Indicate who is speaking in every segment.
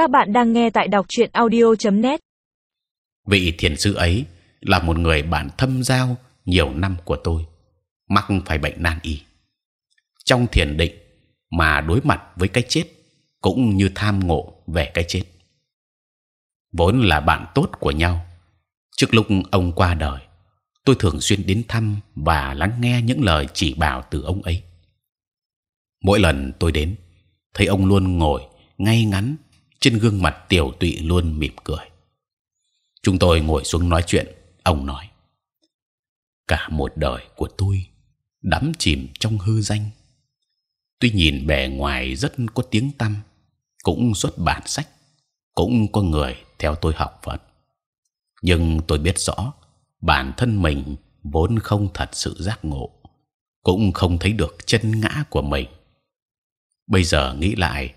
Speaker 1: Các bạn đang nghe tại đọc truyện audio.net.
Speaker 2: Vị thiền sư ấy là một người bạn thâm giao nhiều năm của tôi, mắc phải bệnh nan y. Trong thiền định mà đối mặt với cái chết cũng như tham ngộ về cái chết. Vốn là bạn tốt của nhau. Trước lúc ông qua đời, tôi thường xuyên đến thăm và lắng nghe những lời chỉ bảo từ ông ấy. Mỗi lần tôi đến, thấy ông luôn ngồi ngay ngắn trên gương mặt tiểu tụy luôn mỉm cười. Chúng tôi ngồi xuống nói chuyện. Ông nói: cả một đời của tôi đắm chìm trong hư danh. Tuy nhìn bề ngoài rất có tiếng tăm, cũng xuất bản sách, cũng có người theo tôi học Phật, nhưng tôi biết rõ bản thân mình vốn không thật sự giác ngộ, cũng không thấy được chân ngã của mình. Bây giờ nghĩ lại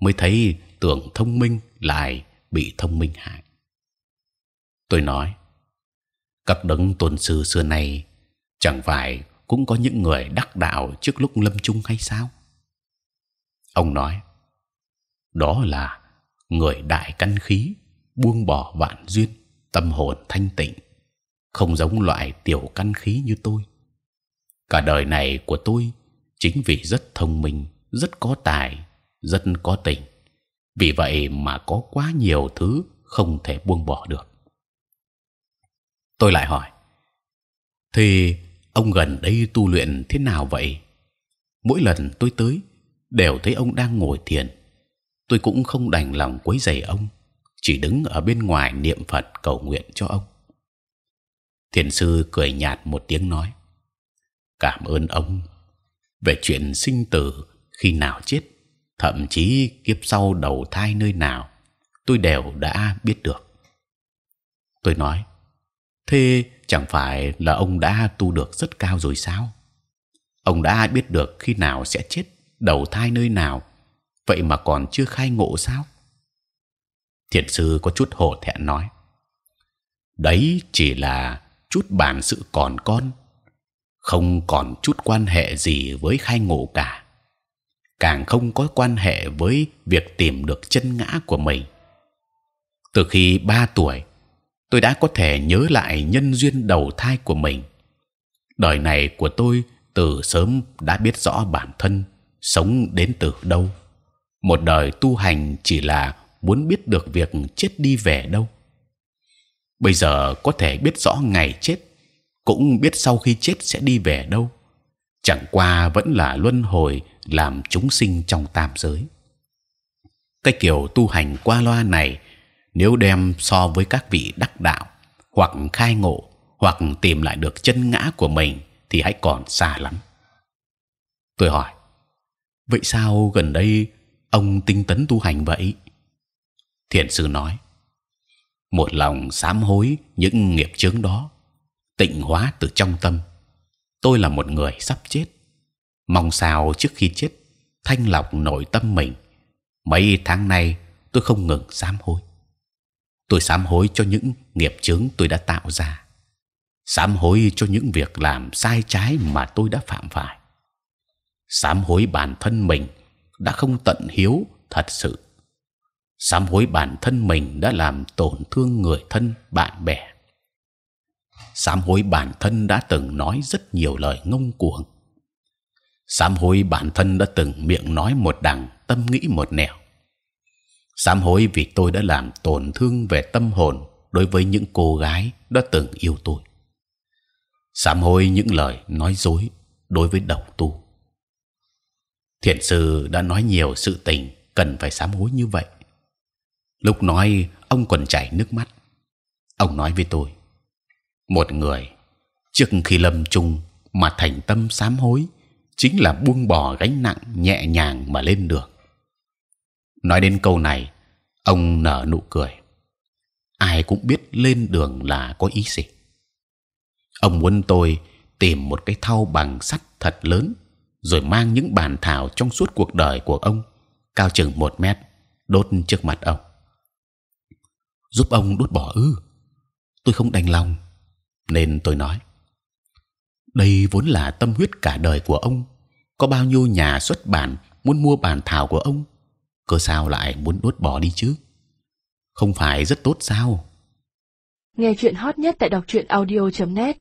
Speaker 2: mới thấy tưởng thông minh lại bị thông minh hại. Tôi nói, các đấng tôn sư xưa nay chẳng phải cũng có những người đắc đạo trước lúc lâm chung hay sao? Ông nói, đó là người đại căn khí, buông bỏ vạn duyên, tâm hồn thanh tịnh, không giống loại tiểu căn khí như tôi. Cả đời này của tôi chính vì rất thông minh, rất có tài, rất có tình, vì vậy mà có quá nhiều thứ không thể buông bỏ được. Tôi lại hỏi, thì ông gần đây tu luyện thế nào vậy? Mỗi lần tôi tới đều thấy ông đang ngồi thiền. Tôi cũng không đành lòng quấy rầy ông, chỉ đứng ở bên ngoài niệm Phật cầu nguyện cho ông. Thiền sư cười nhạt một tiếng nói: cảm ơn ông. Về chuyện sinh tử khi nào chết, thậm chí kiếp sau đầu thai nơi nào, tôi đều đã biết được. Tôi nói: thế chẳng phải là ông đã tu được rất cao rồi sao? Ông đã biết được khi nào sẽ chết, đầu thai nơi nào, vậy mà còn chưa khai ngộ sao? Thiền sư có chút hổ thẹn nói: đấy chỉ là chút bản sự còn con, không còn chút quan hệ gì với khai ngộ cả, càng không có quan hệ với việc tìm được chân ngã của mình. Từ khi ba tuổi, tôi đã có thể nhớ lại nhân duyên đầu thai của mình. Đời này của tôi từ sớm đã biết rõ bản thân sống đến từ đâu. Một đời tu hành chỉ là muốn biết được việc chết đi về đâu. Bây giờ có thể biết rõ ngày chết, cũng biết sau khi chết sẽ đi về đâu. Chẳng qua vẫn là luân hồi làm chúng sinh trong tam giới. Cái kiểu tu hành qua loa này nếu đem so với các vị đắc đạo hoặc khai ngộ hoặc tìm lại được chân ngã của mình thì hãy còn xa lắm. Tôi hỏi, vậy sao gần đây ông tinh tấn tu hành vậy? Thiền sư nói, một lòng sám hối những nghiệp chướng đó, tịnh hóa từ trong tâm. Tôi là một người sắp chết, mong sao trước khi chết thanh lọc nội tâm mình. Mấy tháng nay tôi không ngừng sám hối. Tôi sám hối cho những nghiệp chướng tôi đã tạo ra. Sám hối cho những việc làm sai trái mà tôi đã phạm phải. Sám hối bản thân mình đã không tận hiếu thật sự. Sám hối bản thân mình đã làm tổn thương người thân bạn bè sám hối bản thân đã từng nói rất nhiều lời ngông cuồng. Sám hối bản thân đã từng miệng nói một đằng, tâm nghĩ một nẻo. Sám hối vì tôi đã làm tổn thương về tâm hồn đối với những cô gái đã từng yêu tôi. Sám hối những lời nói dối đối với độc tu. Thiện sư đã nói nhiều sự tình cần phải sám hối như vậy. Lúc nói, ông còn chảy nước mắt. Ông nói với tôi một người, trước khi lâm chung mà thành tâm sám hối, chính là buông bỏ gánh nặng nhẹ nhàng mà lên được. Nói đến câu này, ông nở nụ cười. Ai cũng biết lên đường là có ý gì. Ông muốn tôi tìm một cái thau bằng sắt thật lớn, rồi mang những bàn thảo trong suốt cuộc đời của ông, cao chừng một mét, đốt trước mặt ông. Giúp ông đốt bỏ ư? Tôi không đành lòng nên tôi nói, đây vốn là tâm huyết cả đời của ông. Có bao nhiêu nhà xuất bản muốn mua bản thảo của ông? Cơ sao lại muốn đốt bỏ đi chứ? Không phải rất tốt sao?
Speaker 3: Nghe chuyện hot nhất tại đọc truyện audio.net